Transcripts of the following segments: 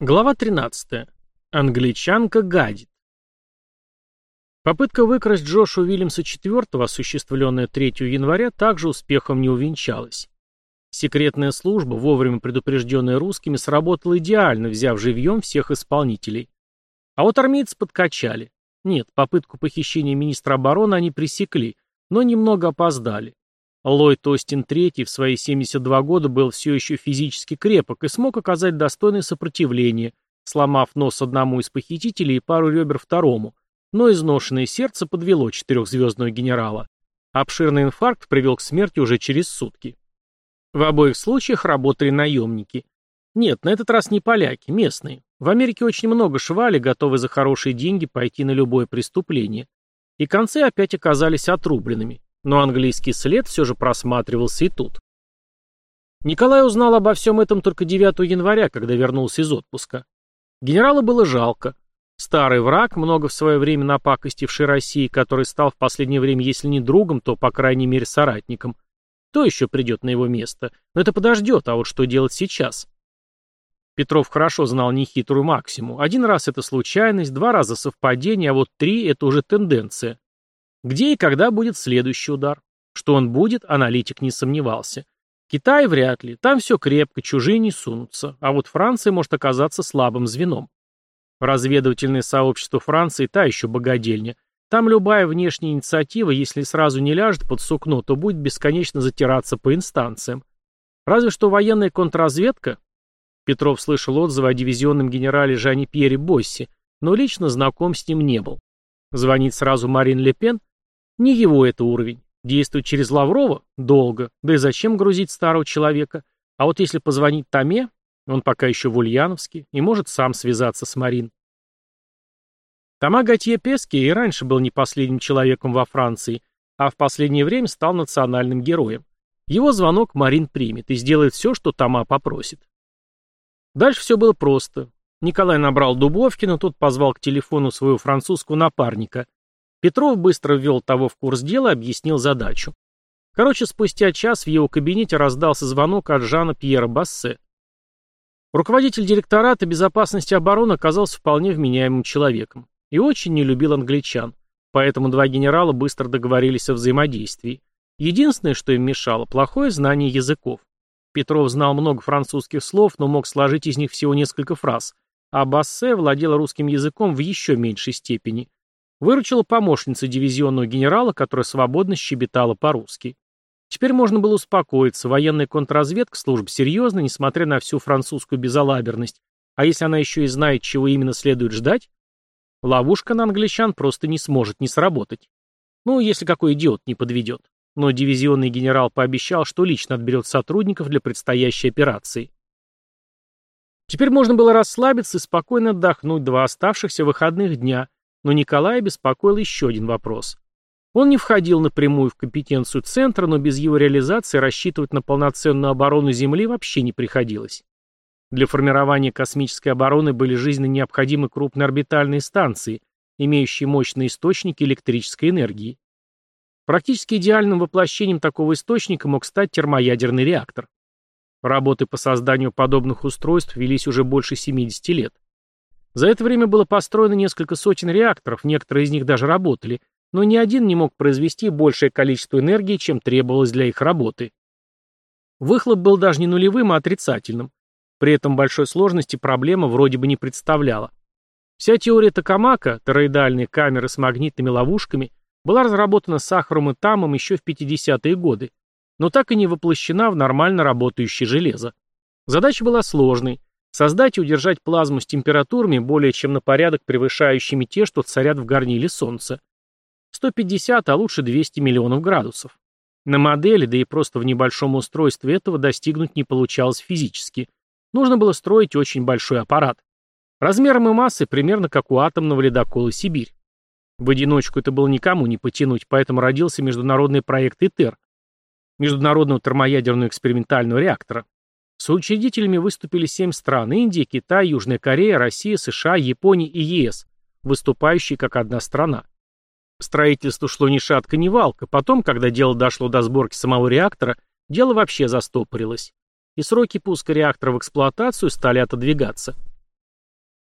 Глава 13. Англичанка гадит. Попытка выкрасть Джошу Уильямса IV, осуществленная 3 января, также успехом не увенчалась. Секретная служба, вовремя предупрежденная русскими, сработала идеально, взяв живьем всех исполнителей. А вот армейцы подкачали. Нет, попытку похищения министра обороны они пресекли, но немного опоздали. Ллойд Остин III в свои 72 года был все еще физически крепок и смог оказать достойное сопротивление, сломав нос одному из похитителей и пару ребер второму, но изношенное сердце подвело четырехзвездного генерала. Обширный инфаркт привел к смерти уже через сутки. В обоих случаях работали наемники. Нет, на этот раз не поляки, местные. В Америке очень много швали, готовы за хорошие деньги пойти на любое преступление. И концы опять оказались отрубленными но английский след все же просматривался и тут. Николай узнал обо всем этом только 9 января, когда вернулся из отпуска. Генерала было жалко. Старый враг, много в свое время напакостивший России, который стал в последнее время, если не другом, то, по крайней мере, соратником. Кто еще придет на его место? Но это подождет, а вот что делать сейчас? Петров хорошо знал нехитрую максиму. Один раз это случайность, два раза совпадение, а вот три — это уже тенденция. Где и когда будет следующий удар? Что он будет, аналитик не сомневался. Китай вряд ли, там все крепко, чужие не сунутся, а вот Франция может оказаться слабым звеном. Разведывательное сообщество Франции та еще богадельня. Там любая внешняя инициатива, если сразу не ляжет под сукно, то будет бесконечно затираться по инстанциям. Разве что военная контрразведка. Петров слышал отзывы о дивизионном генерале Жане Пьере Босси, но лично знаком с ним не был. Звонить сразу Марин Ле Пен? Не его это уровень. Действовать через Лаврова? Долго. Да и зачем грузить старого человека? А вот если позвонить Томе, он пока еще в Ульяновске, и может сам связаться с Марин. Тома Готье Пески и раньше был не последним человеком во Франции, а в последнее время стал национальным героем. Его звонок Марин примет и сделает все, что Тома попросит. Дальше все было просто. Николай набрал Дубовкина, тот позвал к телефону своего французского напарника. Петров быстро ввел того в курс дела объяснил задачу. Короче, спустя час в его кабинете раздался звонок от Жана Пьера Бассе. Руководитель директората безопасности обороны оказался вполне вменяемым человеком и очень не любил англичан, поэтому два генерала быстро договорились о взаимодействии. Единственное, что им мешало, плохое знание языков. Петров знал много французских слов, но мог сложить из них всего несколько фраз, а Бассе владел русским языком в еще меньшей степени. Выручила помощница дивизионного генерала, которая свободно щебетала по-русски. Теперь можно было успокоиться, военная контрразведка служба серьезна, несмотря на всю французскую безалаберность. А если она еще и знает, чего именно следует ждать, ловушка на англичан просто не сможет не сработать. Ну, если какой идиот не подведет. Но дивизионный генерал пообещал, что лично отберет сотрудников для предстоящей операции. Теперь можно было расслабиться и спокойно отдохнуть два оставшихся выходных дня, но Николая беспокоил еще один вопрос. Он не входил напрямую в компетенцию Центра, но без его реализации рассчитывать на полноценную оборону Земли вообще не приходилось. Для формирования космической обороны были жизненно необходимы крупные орбитальные станции, имеющие мощные источники электрической энергии. Практически идеальным воплощением такого источника мог стать термоядерный реактор. Работы по созданию подобных устройств велись уже больше 70 лет. За это время было построено несколько сотен реакторов, некоторые из них даже работали, но ни один не мог произвести большее количество энергии, чем требовалось для их работы. Выхлоп был даже не нулевым, а отрицательным. При этом большой сложности проблема вроде бы не представляла. Вся теория Токамака, тороидальные камеры с магнитными ловушками, была разработана Сахаром и Тамом еще в 50-е годы, но так и не воплощена в нормально работающее железо. Задача была сложной, Создать и удержать плазму с температурами более чем на порядок превышающими те, что царят в горниле Солнца. 150, а лучше 200 миллионов градусов. На модели, да и просто в небольшом устройстве этого достигнуть не получалось физически. Нужно было строить очень большой аппарат. Размером и массой примерно как у атомного ледокола «Сибирь». В одиночку это было никому не потянуть, поэтому родился международный проект ИТЕР, Международного термоядерного экспериментального реактора. Соучредителями выступили семь стран – Индия, Китай, Южная Корея, Россия, США, Япония и ЕС, выступающие как одна страна. Строительство шло ни шатка, ни валка. Потом, когда дело дошло до сборки самого реактора, дело вообще застопорилось. И сроки пуска реактора в эксплуатацию стали отодвигаться.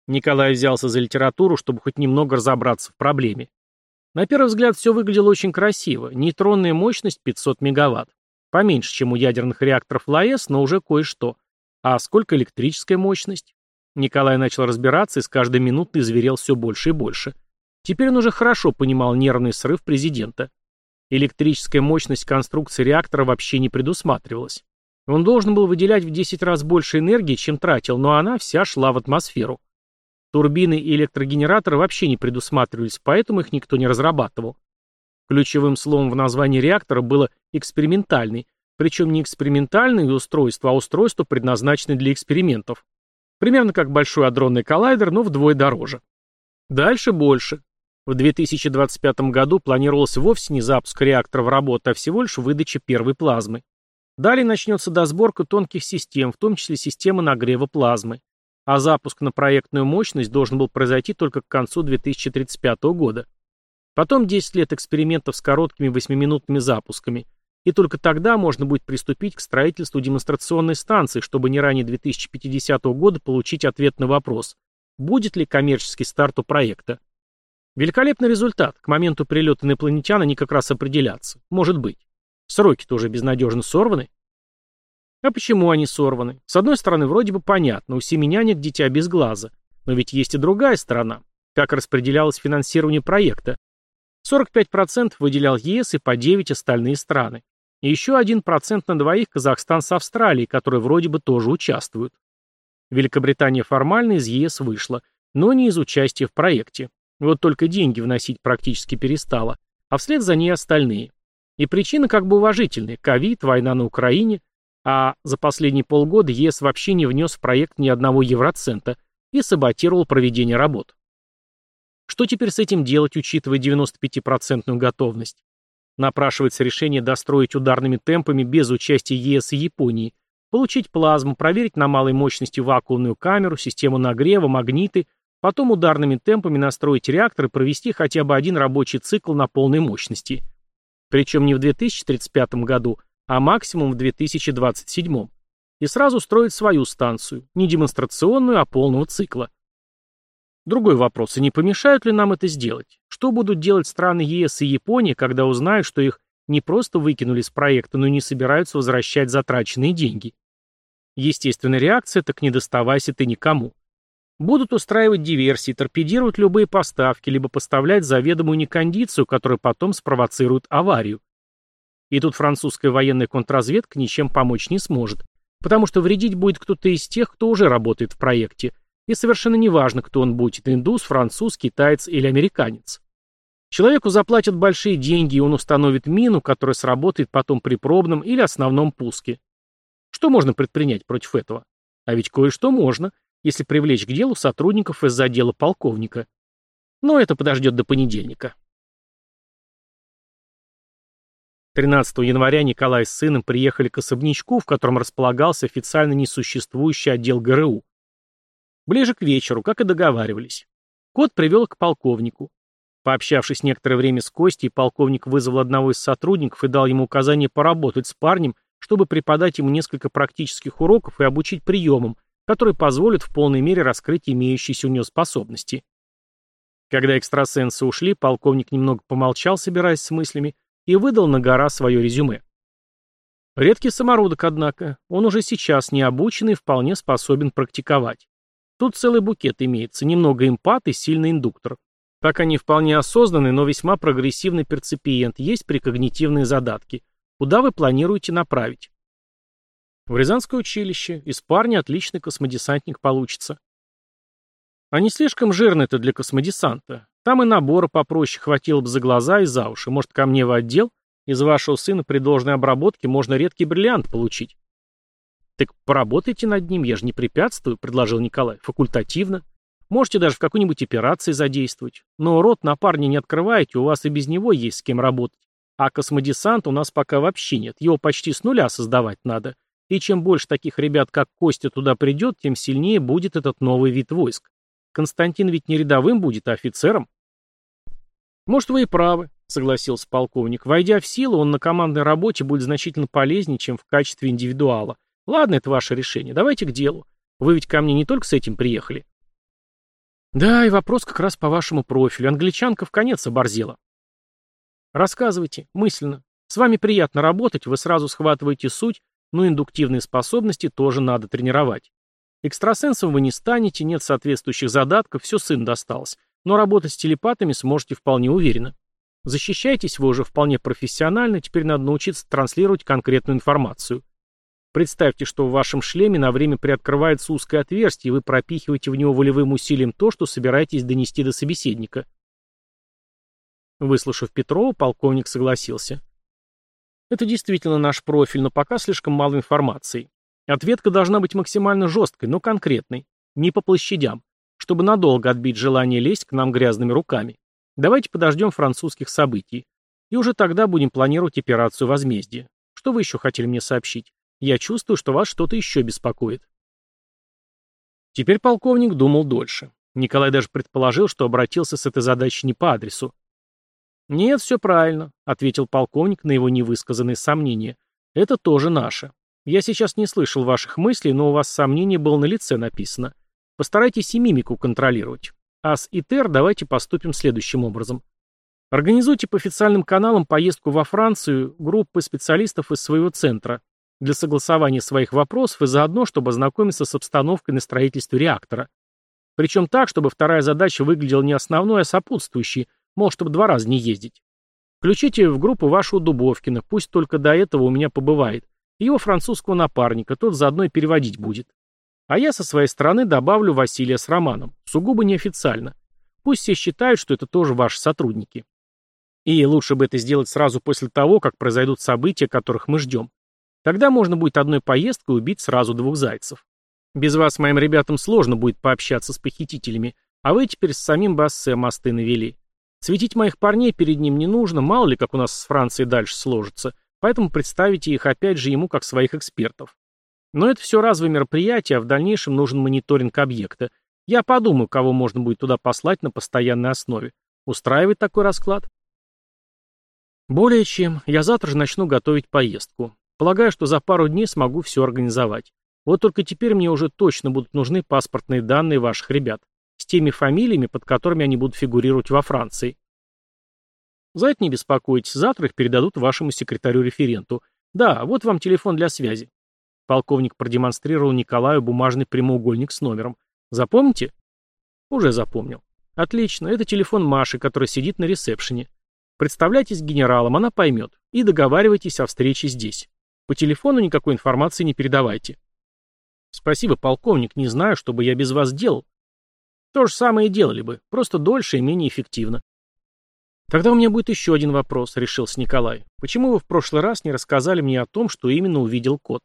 Николай взялся за литературу, чтобы хоть немного разобраться в проблеме. На первый взгляд все выглядело очень красиво. Нейтронная мощность 500 мегаватт. Поменьше, чем у ядерных реакторов ЛАЭС, но уже кое-что. А сколько электрическая мощность? Николай начал разбираться и с каждой минутой зверел все больше и больше. Теперь он уже хорошо понимал нервный срыв президента. Электрическая мощность конструкции реактора вообще не предусматривалась. Он должен был выделять в 10 раз больше энергии, чем тратил, но она вся шла в атмосферу. Турбины и электрогенераторы вообще не предусматривались, поэтому их никто не разрабатывал. Ключевым словом в названии реактора было «экспериментальный», причем не экспериментальное устройство, а устройство, предназначенное для экспериментов. Примерно как большой адронный коллайдер, но вдвое дороже. Дальше больше. В 2025 году планировалось вовсе не запуск реактора в работу, а всего лишь выдача первой плазмы. Далее начнется досборка тонких систем, в том числе системы нагрева плазмы а запуск на проектную мощность должен был произойти только к концу 2035 года. Потом 10 лет экспериментов с короткими 8-минутными запусками, и только тогда можно будет приступить к строительству демонстрационной станции, чтобы не ранее 2050 года получить ответ на вопрос, будет ли коммерческий старт у проекта. Великолепный результат. К моменту прилета инопланетян они как раз определятся. Может быть. Сроки тоже безнадежно сорваны. А почему они сорваны? С одной стороны, вроде бы понятно, у семеняник дитя без глаза. Но ведь есть и другая сторона. Как распределялось финансирование проекта? 45% выделял ЕС и по 9 остальные страны. И еще 1% на двоих Казахстан с Австралией, которые вроде бы тоже участвуют. Великобритания формально из ЕС вышла, но не из участия в проекте. Вот только деньги вносить практически перестала, а вслед за ней остальные. И причины как бы уважительные – ковид, война на Украине – а за последние полгода ЕС вообще не внес в проект ни одного евроцента и саботировал проведение работ. Что теперь с этим делать, учитывая 95% готовность? Напрашивается решение достроить ударными темпами без участия ЕС и Японии, получить плазму, проверить на малой мощности вакуумную камеру, систему нагрева, магниты, потом ударными темпами настроить реактор и провести хотя бы один рабочий цикл на полной мощности. Причем не в 2035 году, а максимум в 2027 и сразу строить свою станцию, не демонстрационную, а полного цикла. Другой вопрос, и не помешают ли нам это сделать? Что будут делать страны ЕС и Япония, когда узнают, что их не просто выкинули с проекта, но и не собираются возвращать затраченные деньги? Естественная реакция – так не доставайся ты никому. Будут устраивать диверсии, торпедировать любые поставки, либо поставлять заведомую некондицию, которая потом спровоцирует аварию. И тут французская военная контрразведка ничем помочь не сможет, потому что вредить будет кто-то из тех, кто уже работает в проекте, и совершенно неважно, кто он будет, индус, француз, китаец или американец. Человеку заплатят большие деньги, и он установит мину, которая сработает потом при пробном или основном пуске. Что можно предпринять против этого? А ведь кое-что можно, если привлечь к делу сотрудников из отдела полковника. Но это подождет до понедельника. 13 января Николай с сыном приехали к особнячку, в котором располагался официально несуществующий отдел ГРУ. Ближе к вечеру, как и договаривались. Кот привел к полковнику. Пообщавшись некоторое время с Костей, полковник вызвал одного из сотрудников и дал ему указание поработать с парнем, чтобы преподать ему несколько практических уроков и обучить приемам, которые позволят в полной мере раскрыть имеющиеся у него способности. Когда экстрасенсы ушли, полковник немного помолчал, собираясь с мыслями, и выдал на гора свое резюме. Редкий самородок, однако, он уже сейчас необученный и вполне способен практиковать. Тут целый букет имеется, немного эмпат и сильный индуктор. Пока не вполне осознанный, но весьма прогрессивный перцепиент, есть прикогнитивные задатки. Куда вы планируете направить? В Рязанское училище. Из парня отличный космодесантник получится. А не слишком жирно это для космодесанта. Там и набора попроще хватило бы за глаза и за уши. Может, ко мне в отдел? Из вашего сына при должной обработке можно редкий бриллиант получить. Так поработайте над ним, я же не препятствую, предложил Николай. Факультативно. Можете даже в какой-нибудь операции задействовать. Но рот на парня не открываете, у вас и без него есть с кем работать. А космодесант у нас пока вообще нет. Его почти с нуля создавать надо. И чем больше таких ребят, как Костя, туда придет, тем сильнее будет этот новый вид войск. Константин ведь не рядовым будет, а офицером. Может, вы и правы, согласился полковник. Войдя в силу, он на командной работе будет значительно полезнее, чем в качестве индивидуала. Ладно, это ваше решение. Давайте к делу. Вы ведь ко мне не только с этим приехали. Да, и вопрос как раз по вашему профилю. Англичанка в конец оборзела. Рассказывайте, мысленно. С вами приятно работать, вы сразу схватываете суть, но индуктивные способности тоже надо тренировать. Экстрасенсом вы не станете, нет соответствующих задатков, все сын досталось. Но работать с телепатами сможете вполне уверенно. Защищаетесь вы уже вполне профессионально, теперь надо научиться транслировать конкретную информацию. Представьте, что в вашем шлеме на время приоткрывается узкое отверстие, и вы пропихиваете в него волевым усилием то, что собираетесь донести до собеседника. Выслушав Петрова, полковник согласился. Это действительно наш профиль, но пока слишком мало информации. Ответка должна быть максимально жесткой, но конкретной. Не по площадям, чтобы надолго отбить желание лезть к нам грязными руками. Давайте подождем французских событий. И уже тогда будем планировать операцию возмездия. Что вы еще хотели мне сообщить? Я чувствую, что вас что-то еще беспокоит. Теперь полковник думал дольше. Николай даже предположил, что обратился с этой задачей не по адресу. «Нет, все правильно», — ответил полковник на его невысказанные сомнения. «Это тоже наше. Я сейчас не слышал ваших мыслей, но у вас сомнение было на лице написано. Постарайтесь и мимику контролировать. А с ИТЕР давайте поступим следующим образом. Организуйте по официальным каналам поездку во Францию группы специалистов из своего центра для согласования своих вопросов и заодно, чтобы ознакомиться с обстановкой на строительстве реактора. Причем так, чтобы вторая задача выглядела не основной, а сопутствующей, мол, чтобы два раза не ездить. Включите в группу вашего Дубовкина, пусть только до этого у меня побывает, и его французского напарника, тот заодно и переводить будет. А я со своей стороны добавлю Василия с Романом, сугубо неофициально. Пусть все считают, что это тоже ваши сотрудники. И лучше бы это сделать сразу после того, как произойдут события, которых мы ждем. Тогда можно будет одной поездкой убить сразу двух зайцев. Без вас моим ребятам сложно будет пообщаться с похитителями, а вы теперь с самим Бассе мосты навели. Светить моих парней перед ним не нужно, мало ли как у нас с Францией дальше сложится, поэтому представите их опять же ему как своих экспертов. Но это все разовые мероприятия, а в дальнейшем нужен мониторинг объекта. Я подумаю, кого можно будет туда послать на постоянной основе. Устраивает такой расклад? Более чем. Я завтра же начну готовить поездку. Полагаю, что за пару дней смогу все организовать. Вот только теперь мне уже точно будут нужны паспортные данные ваших ребят. С теми фамилиями, под которыми они будут фигурировать во Франции. За это не беспокойтесь, завтра их передадут вашему секретарю-референту. Да, вот вам телефон для связи. Полковник продемонстрировал Николаю бумажный прямоугольник с номером. Запомните? Уже запомнил. Отлично, это телефон Маши, которая сидит на ресепшене. Представляйтесь генералом, она поймет. И договаривайтесь о встрече здесь. По телефону никакой информации не передавайте. Спасибо, полковник, не знаю, что бы я без вас делал. То же самое делали бы, просто дольше и менее эффективно. Тогда у меня будет еще один вопрос, решился Николай. Почему вы в прошлый раз не рассказали мне о том, что именно увидел кот?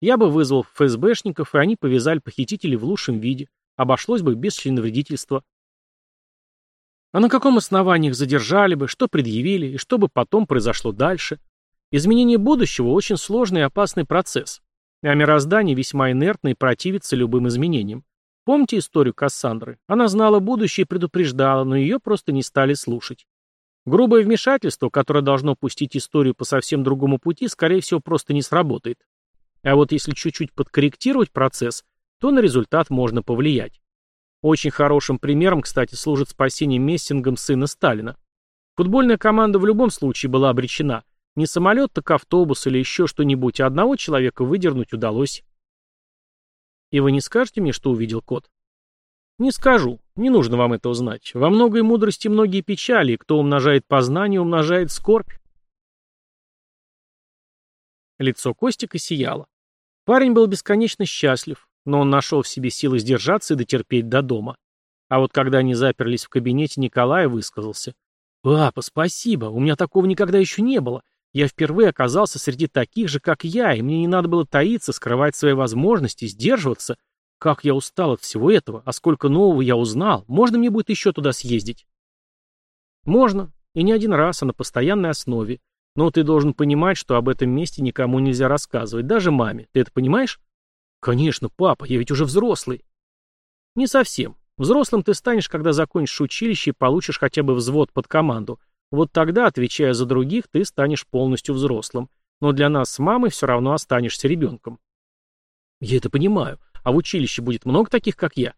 Я бы вызвал ФСБшников, и они повязали похитителей в лучшем виде. Обошлось бы без членовредительства. А на каком основании их задержали бы, что предъявили, и что бы потом произошло дальше? Изменение будущего – очень сложный и опасный процесс. А мироздание весьма инертно и противится любым изменениям. Помните историю Кассандры? Она знала будущее и предупреждала, но ее просто не стали слушать. Грубое вмешательство, которое должно пустить историю по совсем другому пути, скорее всего, просто не сработает. А вот если чуть-чуть подкорректировать процесс, то на результат можно повлиять. Очень хорошим примером, кстати, служит спасение Мессингом сына Сталина. Футбольная команда в любом случае была обречена. Не самолет, так автобус или еще что-нибудь, а одного человека выдернуть удалось. И вы не скажете мне, что увидел кот? Не скажу. Не нужно вам этого знать. Во многой мудрости многие печали, и кто умножает познание, умножает скорбь. Лицо Костика сияло. Парень был бесконечно счастлив, но он нашел в себе силы сдержаться и дотерпеть до дома. А вот когда они заперлись в кабинете, Николай высказался. «Папа, спасибо, у меня такого никогда еще не было. Я впервые оказался среди таких же, как я, и мне не надо было таиться, скрывать свои возможности, сдерживаться. Как я устал от всего этого, а сколько нового я узнал. Можно мне будет еще туда съездить?» «Можно, и не один раз, а на постоянной основе. Но ты должен понимать, что об этом месте никому нельзя рассказывать, даже маме. Ты это понимаешь? Конечно, папа, я ведь уже взрослый. Не совсем. Взрослым ты станешь, когда закончишь училище и получишь хотя бы взвод под команду. Вот тогда, отвечая за других, ты станешь полностью взрослым. Но для нас с мамой все равно останешься ребенком. Я это понимаю. А в училище будет много таких, как я?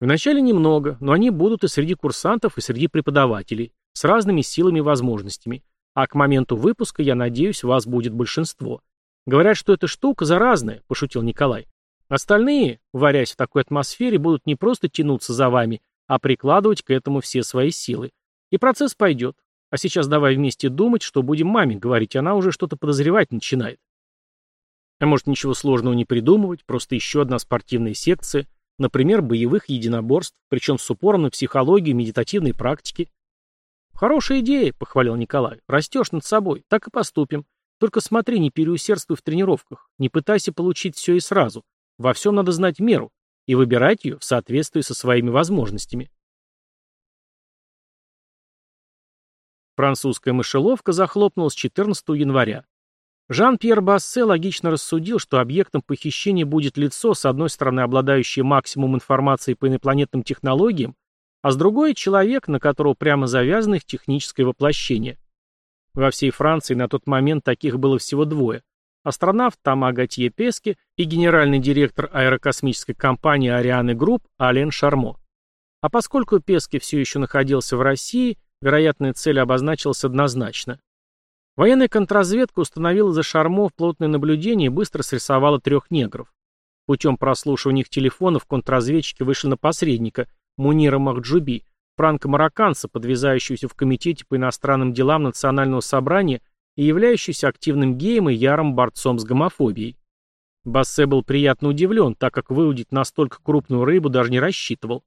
Вначале немного, но они будут и среди курсантов, и среди преподавателей, с разными силами и возможностями. А к моменту выпуска, я надеюсь, вас будет большинство. Говорят, что эта штука заразная, пошутил Николай. Остальные, варясь в такой атмосфере, будут не просто тянуться за вами, а прикладывать к этому все свои силы. И процесс пойдет. А сейчас давай вместе думать, что будем маме говорить, она уже что-то подозревать начинает. А может ничего сложного не придумывать, просто еще одна спортивная секция, например, боевых единоборств, причем с упором на психологию и медитативной практики. Хорошая идея, похвалил Николай. Растешь над собой, так и поступим. Только смотри, не переусердствуй в тренировках, не пытайся получить все и сразу. Во всем надо знать меру и выбирать ее в соответствии со своими возможностями. Французская мышеловка захлопнулась 14 января. Жан-Пьер Бассе логично рассудил, что объектом похищения будет лицо, с одной стороны, обладающее максимум информации по инопланетным технологиям, а с другой – человек, на которого прямо завязано их техническое воплощение. Во всей Франции на тот момент таких было всего двое – астронавт Тома Готье Пески и генеральный директор аэрокосмической компании Ariane Group Ален Шармо. А поскольку Пески все еще находился в России – Вероятная цель обозначилась однозначно. Военная контрразведка установила за Шармо плотное наблюдение и быстро срисовала трех негров. Путем прослушивания их телефонов контрразведчики вышли на посредника, Мунира Махджуби, франко-марокканца, подвязающегося в Комитете по иностранным делам Национального собрания и являющийся активным геем и ярым борцом с гомофобией. Бассе был приятно удивлен, так как выудить настолько крупную рыбу даже не рассчитывал.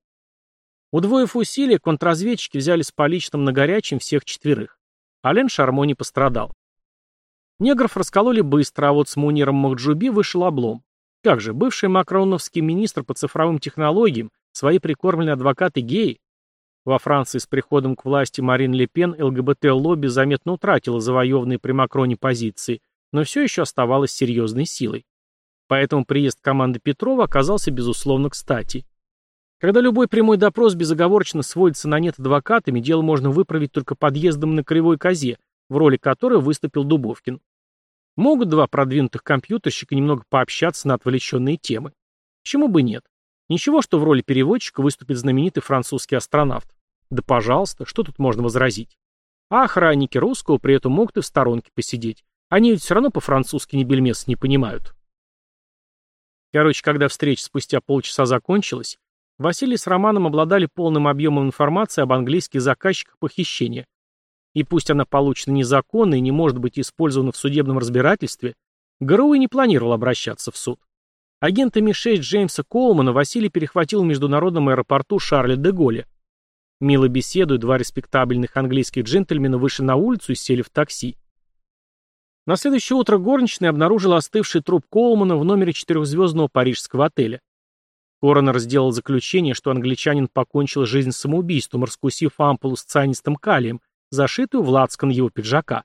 Удвоив усилия, контрразведчики взяли с поличным на горячем всех четверых. Ален Шармо не пострадал. Негров раскололи быстро, а вот с Муниром Махджуби вышел облом. Как же, бывший макроновский министр по цифровым технологиям, свои прикормленные адвокаты геи? Во Франции с приходом к власти Марин Ле Пен ЛГБТ-лобби заметно утратила завоеванные при Макроне позиции, но все еще оставалась серьезной силой. Поэтому приезд команды Петрова оказался безусловно кстати. Когда любой прямой допрос безоговорочно сводится на нет адвокатами, дело можно выправить только подъездом на кривой козе, в роли которой выступил Дубовкин. Могут два продвинутых компьютерщика немного пообщаться на отвлеченные темы. Почему бы нет? Ничего, что в роли переводчика выступит знаменитый французский астронавт. Да пожалуйста, что тут можно возразить? А охранники русского при этом могут и в сторонке посидеть. Они ведь все равно по-французски ни бельмес не понимают. Короче, когда встреча спустя полчаса закончилась, Василий с Романом обладали полным объемом информации об английских заказчиках похищения. И пусть она получена незаконно и не может быть использована в судебном разбирательстве, ГРУ и не планировал обращаться в суд. Агента Ми-6 Джеймса Коулмана Василий перехватил в международном аэропорту Шарля де Голля. Мило беседуя, два респектабельных английских джентльмена вышли на улицу и сели в такси. На следующее утро горничная обнаружила остывший труп Коулмана в номере четырехзвездного парижского отеля. Коронер сделал заключение, что англичанин покончил жизнь самоубийством, раскусив ампулу с цианистым калием, зашитую в лацкан его пиджака.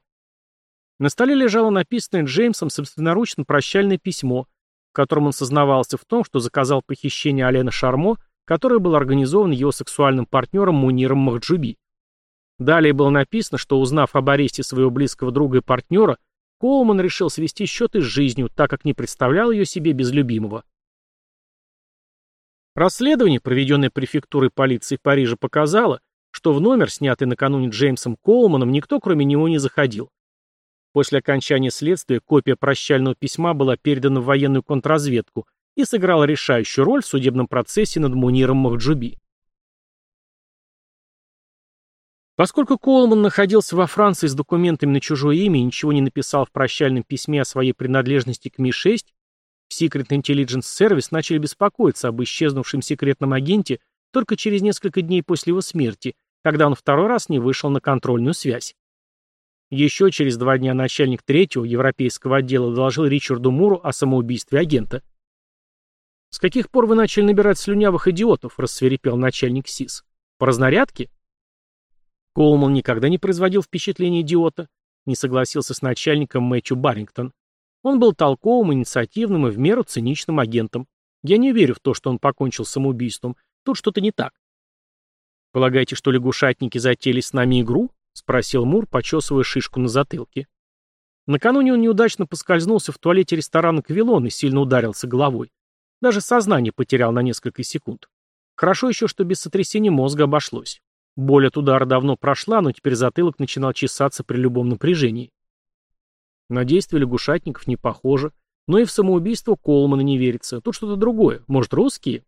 На столе лежало написанное Джеймсом собственноручно прощальное письмо, в котором он сознавался в том, что заказал похищение Алена Шармо, которое было организовано его сексуальным партнером Муниром Махджуби. Далее было написано, что, узнав об аресте своего близкого друга и партнера, Коулман решил свести счеты с жизнью, так как не представлял ее себе без любимого. Расследование, проведенное префектурой полиции Парижа, показало, что в номер, снятый накануне Джеймсом Коулманом, никто кроме него не заходил. После окончания следствия копия прощального письма была передана в военную контрразведку и сыграла решающую роль в судебном процессе над Муниром Махджуби. Поскольку Коулман находился во Франции с документами на чужое имя и ничего не написал в прощальном письме о своей принадлежности к Ми-6, Secret Intelligence Service начали беспокоиться об исчезнувшем секретном агенте только через несколько дней после его смерти, когда он второй раз не вышел на контрольную связь. Еще через два дня начальник третьего европейского отдела доложил Ричарду Муру о самоубийстве агента. «С каких пор вы начали набирать слюнявых идиотов?» – рассверепел начальник СИС. «По разнарядке?» Коулман никогда не производил впечатления идиота, не согласился с начальником Мэтью Баррингтон. Он был толковым, инициативным и в меру циничным агентом. Я не верю в то, что он покончил самоубийством. Тут что-то не так. «Полагаете, что лягушатники затеяли с нами игру?» — спросил Мур, почесывая шишку на затылке. Накануне он неудачно поскользнулся в туалете ресторана «Квилон» и сильно ударился головой. Даже сознание потерял на несколько секунд. Хорошо еще, что без сотрясения мозга обошлось. Боль от удара давно прошла, но теперь затылок начинал чесаться при любом напряжении. На действие лягушатников не похоже, но и в самоубийство Колмана не верится. Тут что-то другое. Может, русские?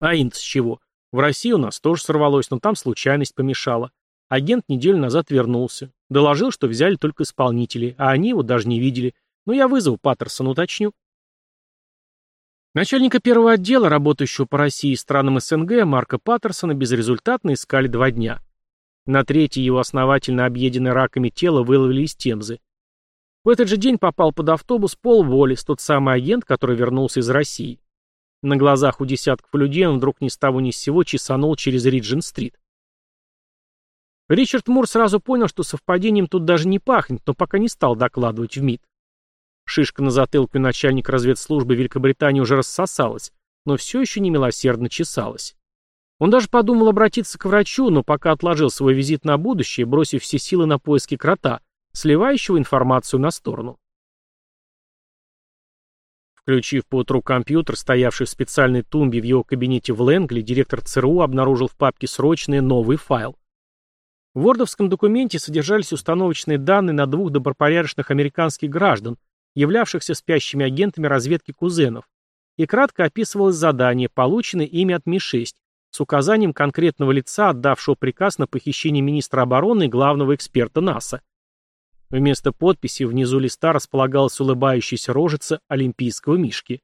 А инт с чего? В России у нас тоже сорвалось, но там случайность помешала. Агент неделю назад вернулся. Доложил, что взяли только исполнителей, а они его даже не видели. Но я вызову Паттерсона, уточню. Начальника первого отдела, работающего по России и странам СНГ, Марка Паттерсона безрезультатно искали два дня. На третий его основательно объеденное раками тело выловили из Темзы. В этот же день попал под автобус Пол Воллис, тот самый агент, который вернулся из России. На глазах у десятков людей он вдруг ни с того ни с сего чесанул через Риджин-стрит. Ричард Мур сразу понял, что совпадением тут даже не пахнет, но пока не стал докладывать в МИД. Шишка на затылке начальника разведслужбы Великобритании уже рассосалась, но все еще немилосердно чесалась. Он даже подумал обратиться к врачу, но пока отложил свой визит на будущее, бросив все силы на поиски крота, сливающего информацию на сторону. Включив поутру компьютер, стоявший в специальной тумбе в его кабинете в Лэнгли, директор ЦРУ обнаружил в папке «Срочные» новый файл. В вордовском документе содержались установочные данные на двух добропорядочных американских граждан, являвшихся спящими агентами разведки кузенов, и кратко описывалось задание, полученное ими от Ми-6, с указанием конкретного лица, отдавшего приказ на похищение министра обороны и главного эксперта НАСА. Вместо подписи внизу листа располагалась улыбающаяся рожица олимпийского мишки.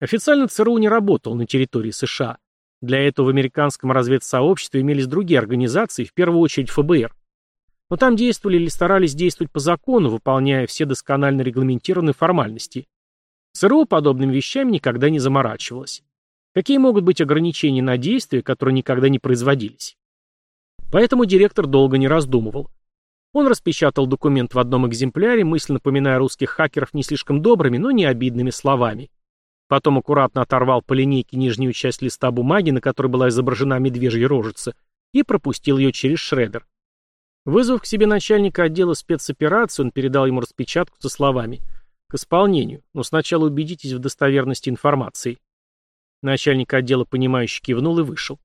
Официально ЦРУ не работал на территории США. Для этого в американском разведсообществе имелись другие организации, в первую очередь ФБР. Но там действовали или старались действовать по закону, выполняя все досконально регламентированные формальности. ЦРУ подобными вещами никогда не заморачивалось. Какие могут быть ограничения на действия, которые никогда не производились? Поэтому директор долго не раздумывал. Он распечатал документ в одном экземпляре, мысленно поминая русских хакеров не слишком добрыми, но не обидными словами. Потом аккуратно оторвал по линейке нижнюю часть листа бумаги, на которой была изображена медвежья рожица, и пропустил ее через шредер. Вызвав к себе начальника отдела спецоперации, он передал ему распечатку со словами «К исполнению, но сначала убедитесь в достоверности информации». Начальник отдела, понимающе кивнул и вышел.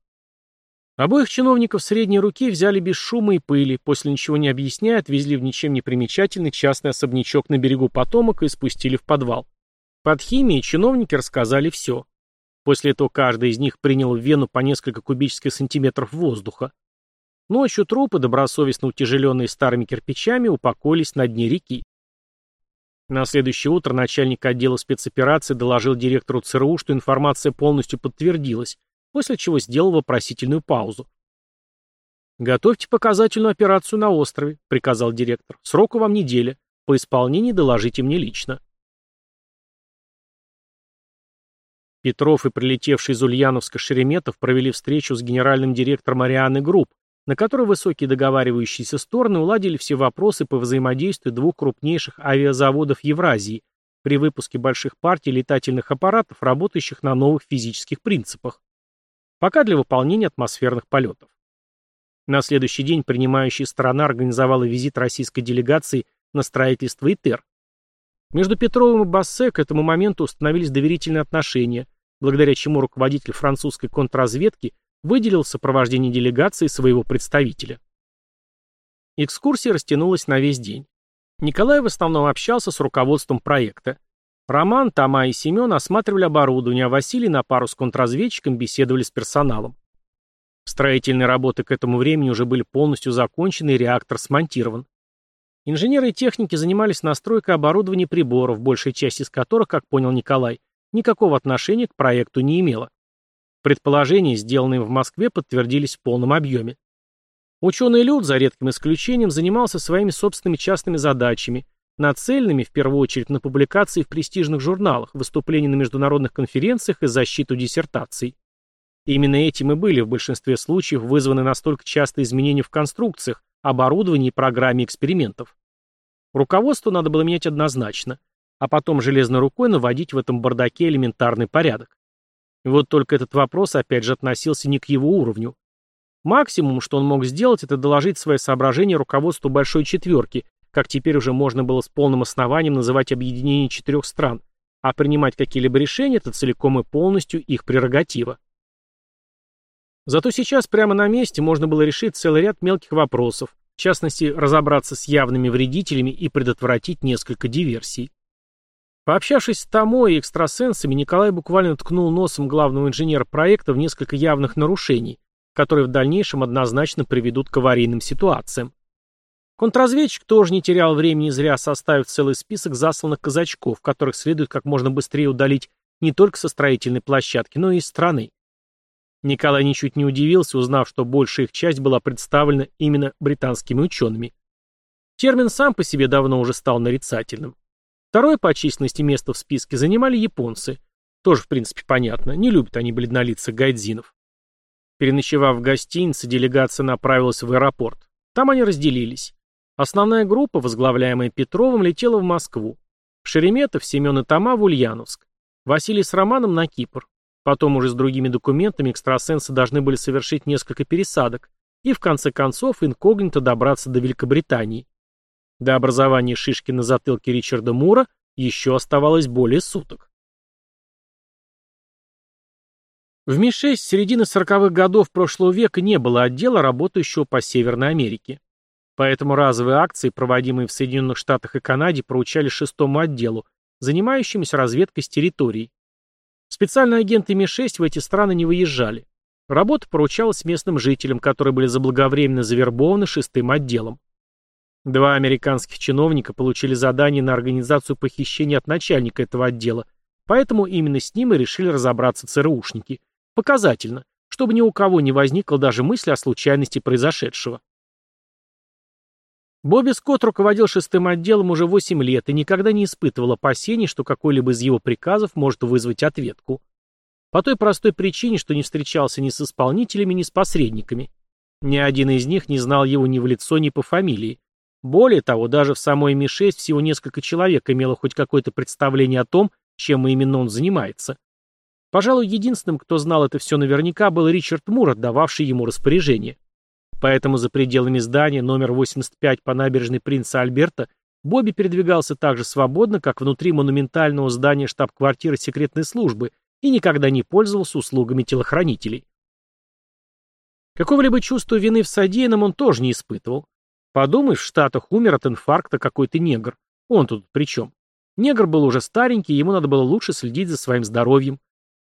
Обоих чиновников средней руки взяли без шума и пыли, после ничего не объясняя, отвезли в ничем не примечательный частный особнячок на берегу потомок и спустили в подвал. Под химией чиновники рассказали все. После этого каждый из них принял в вену по несколько кубических сантиметров воздуха. Ночью трупы, добросовестно утяжеленные старыми кирпичами, упокоились на дне реки. На следующее утро начальник отдела спецоперации доложил директору ЦРУ, что информация полностью подтвердилась, после чего сделал вопросительную паузу. «Готовьте показательную операцию на острове», — приказал директор. «Сроку вам неделя. По исполнении доложите мне лично». Петров и прилетевший из Ульяновска Шереметов провели встречу с генеральным директором Ariane Group, на которой высокие договаривающиеся стороны уладили все вопросы по взаимодействию двух крупнейших авиазаводов Евразии при выпуске больших партий летательных аппаратов, работающих на новых физических принципах. Пока для выполнения атмосферных полетов. На следующий день принимающая сторона организовала визит российской делегации на строительство ITER, между Петровым и Бассе к этому моменту установились доверительные отношения, благодаря чему руководитель французской контрразведки выделил в сопровождении делегации своего представителя. Экскурсия растянулась на весь день. Николай в основном общался с руководством проекта. Роман, Тома и Семен осматривали оборудование, а Василий на пару с контрразведчиком беседовали с персоналом. Строительные работы к этому времени уже были полностью закончены и реактор смонтирован. Инженеры и техники занимались настройкой оборудования приборов, большая часть из которых, как понял Николай, никакого отношения к проекту не имела. Предположения, сделанные в Москве, подтвердились в полном объеме. Ученый Люд, за редким исключением, занимался своими собственными частными задачами, нацеленными в первую очередь на публикации в престижных журналах, выступления на международных конференциях и защиту диссертаций. именно этим и были в большинстве случаев вызваны настолько частые изменения в конструкциях, оборудовании и программе экспериментов. Руководство надо было менять однозначно, а потом железной рукой наводить в этом бардаке элементарный порядок. И вот только этот вопрос опять же относился не к его уровню. Максимум, что он мог сделать, это доложить свои соображения руководству Большой Четверки, как теперь уже можно было с полным основанием называть объединение четырех стран, а принимать какие-либо решения – это целиком и полностью их прерогатива. Зато сейчас прямо на месте можно было решить целый ряд мелких вопросов, в частности, разобраться с явными вредителями и предотвратить несколько диверсий. Пообщавшись с Томо и экстрасенсами, Николай буквально ткнул носом главного инженера проекта в несколько явных нарушений, которые в дальнейшем однозначно приведут к аварийным ситуациям. Контрразведчик тоже не терял времени зря, составив целый список засланных казачков, которых следует как можно быстрее удалить не только со строительной площадки, но и из страны. Николай ничуть не удивился, узнав, что большая их часть была представлена именно британскими учеными. Термин сам по себе давно уже стал нарицательным. Второе по численности место в списке занимали японцы. Тоже, в принципе, понятно, не любят они бледнолицых гайдзинов. Переночевав в гостинице, делегация направилась в аэропорт. Там они разделились. Основная группа, возглавляемая Петровым, летела в Москву. Шереметов, Семен и Тома в Ульяновск. Василий с Романом на Кипр. Потом уже с другими документами экстрасенсы должны были совершить несколько пересадок и в конце концов инкогнито добраться до Великобритании. До образования шишки на затылке Ричарда Мура еще оставалось более суток. В Ми-6 с середины 40-х годов прошлого века не было отдела, работающего по Северной Америке. Поэтому разовые акции, проводимые в Соединенных Штатах и Канаде, поручали шестому отделу, занимающемуся разведкой с территорий. Специальные агенты Ми-6 в эти страны не выезжали. Работа поручалась местным жителям, которые были заблаговременно завербованы шестым отделом. Два американских чиновника получили задание на организацию похищения от начальника этого отдела, поэтому именно с ним и решили разобраться ЦРУшники. Показательно, чтобы ни у кого не возникло даже мысли о случайности произошедшего. Бобби Скотт руководил шестым отделом уже 8 лет и никогда не испытывал опасений, что какой-либо из его приказов может вызвать ответку. По той простой причине, что не встречался ни с исполнителями, ни с посредниками. Ни один из них не знал его ни в лицо, ни по фамилии. Более того, даже в самой Ми-6 всего несколько человек имело хоть какое-то представление о том, чем именно он занимается. Пожалуй, единственным, кто знал это все наверняка, был Ричард Мур, отдававший ему распоряжение. Поэтому за пределами здания номер 85 по набережной Принца Альберта Бобби передвигался так же свободно, как внутри монументального здания штаб-квартиры секретной службы и никогда не пользовался услугами телохранителей. Какого-либо чувства вины в содеянном он тоже не испытывал. Подумай, в Штатах умер от инфаркта какой-то негр. Он тут при чем? Негр был уже старенький, ему надо было лучше следить за своим здоровьем.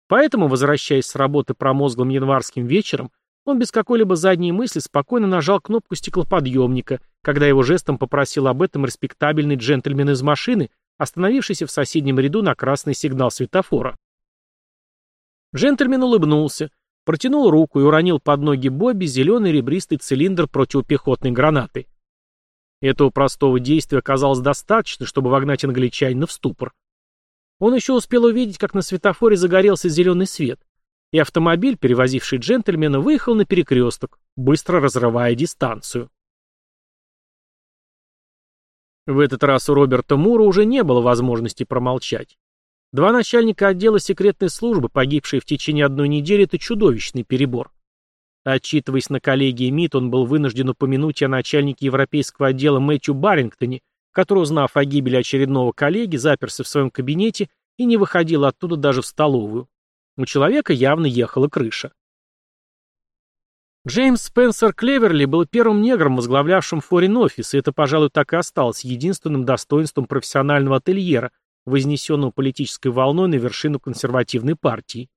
Поэтому, возвращаясь с работы промозглым январским вечером, он без какой-либо задней мысли спокойно нажал кнопку стеклоподъемника, когда его жестом попросил об этом респектабельный джентльмен из машины, остановившийся в соседнем ряду на красный сигнал светофора. Джентльмен улыбнулся, протянул руку и уронил под ноги Бобби зеленый ребристый цилиндр противопехотной гранаты. Этого простого действия оказалось достаточно, чтобы вогнать англичанина в ступор. Он еще успел увидеть, как на светофоре загорелся зеленый свет и автомобиль, перевозивший джентльмена, выехал на перекресток, быстро разрывая дистанцию. В этот раз у Роберта Мура уже не было возможности промолчать. Два начальника отдела секретной службы, погибшие в течение одной недели, это чудовищный перебор. Отчитываясь на коллегии МИД, он был вынужден упомянуть о начальнике европейского отдела Мэтью Барингтоне, который, узнав о гибели очередного коллеги, заперся в своем кабинете и не выходил оттуда даже в столовую. У человека явно ехала крыша. Джеймс Спенсер Клеверли был первым негром, возглавлявшим Форин Офис, и это, пожалуй, так и осталось единственным достоинством профессионального ательера, вознесенного политической волной на вершину консервативной партии.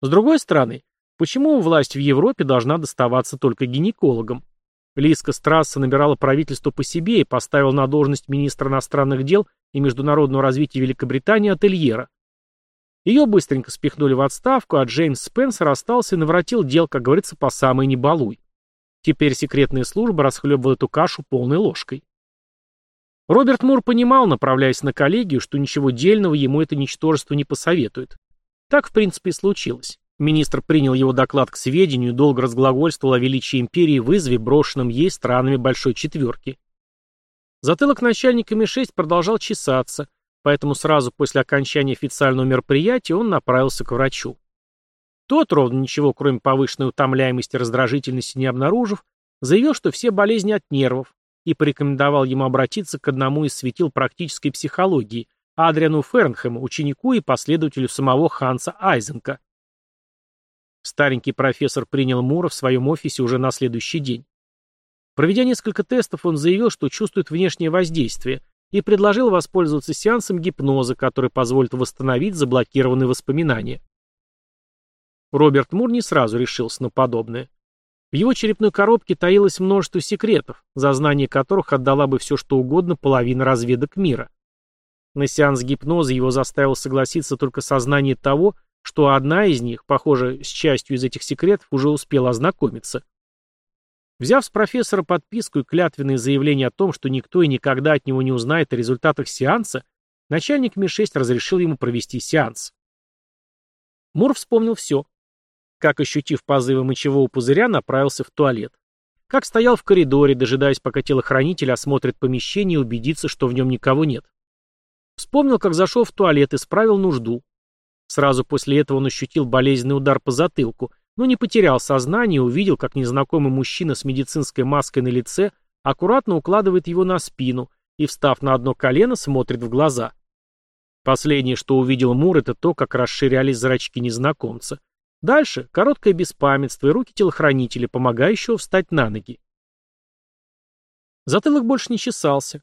С другой стороны, почему власть в Европе должна доставаться только гинекологам? Лиска Страсса набирала правительство по себе и поставила на должность министра иностранных дел и международного развития Великобритании ательера. Ее быстренько спихнули в отставку, а Джеймс Спенсер остался и наворотил дел, как говорится, по самой не балуй. Теперь секретная служба расхлебывала эту кашу полной ложкой. Роберт Мур понимал, направляясь на коллегию, что ничего дельного ему это ничтожество не посоветует. Так, в принципе, и случилось. Министр принял его доклад к сведению и долго разглагольствовал о величии империи в вызове, брошенном ей странами Большой Четверки. Затылок начальника Ми-6 продолжал чесаться, поэтому сразу после окончания официального мероприятия он направился к врачу. Тот, ровно ничего, кроме повышенной утомляемости и раздражительности не обнаружив, заявил, что все болезни от нервов, и порекомендовал ему обратиться к одному из светил практической психологии, Адриану Фернхему, ученику и последователю самого Ханса Айзенка. Старенький профессор принял Мура в своем офисе уже на следующий день. Проведя несколько тестов, он заявил, что чувствует внешнее воздействие, и предложил воспользоваться сеансом гипноза, который позволит восстановить заблокированные воспоминания. Роберт Мур не сразу решился на подобное. В его черепной коробке таилось множество секретов, за знание которых отдала бы все что угодно половина разведок мира. На сеанс гипноза его заставило согласиться только сознание того, что одна из них, похоже, с частью из этих секретов уже успела ознакомиться. Взяв с профессора подписку и клятвенное заявление о том, что никто и никогда от него не узнает о результатах сеанса, начальник Ми-6 разрешил ему провести сеанс. Мур вспомнил все. Как, ощутив позывы мочевого пузыря, направился в туалет. Как стоял в коридоре, дожидаясь, пока телохранитель осмотрит помещение и убедится, что в нем никого нет. Вспомнил, как зашел в туалет и справил нужду. Сразу после этого он ощутил болезненный удар по затылку, но не потерял сознание и увидел, как незнакомый мужчина с медицинской маской на лице аккуратно укладывает его на спину и, встав на одно колено, смотрит в глаза. Последнее, что увидел Мур, это то, как расширялись зрачки незнакомца. Дальше – короткое беспамятство и руки телохранителя, помогающего встать на ноги. Затылок больше не чесался.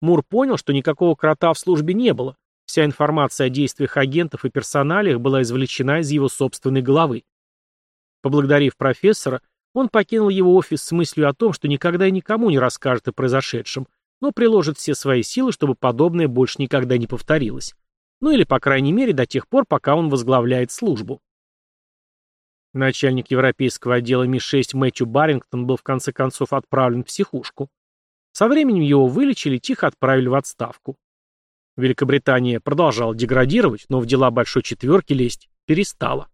Мур понял, что никакого крота в службе не было. Вся информация о действиях агентов и персоналиях была извлечена из его собственной головы. Поблагодарив профессора, он покинул его офис с мыслью о том, что никогда и никому не расскажет о произошедшем, но приложит все свои силы, чтобы подобное больше никогда не повторилось. Ну или, по крайней мере, до тех пор, пока он возглавляет службу. Начальник европейского отдела Ми-6 Мэтью Баррингтон был в конце концов отправлен в психушку. Со временем его вылечили и тихо отправили в отставку. Великобритания продолжала деградировать, но в дела Большой Четверки лезть перестала.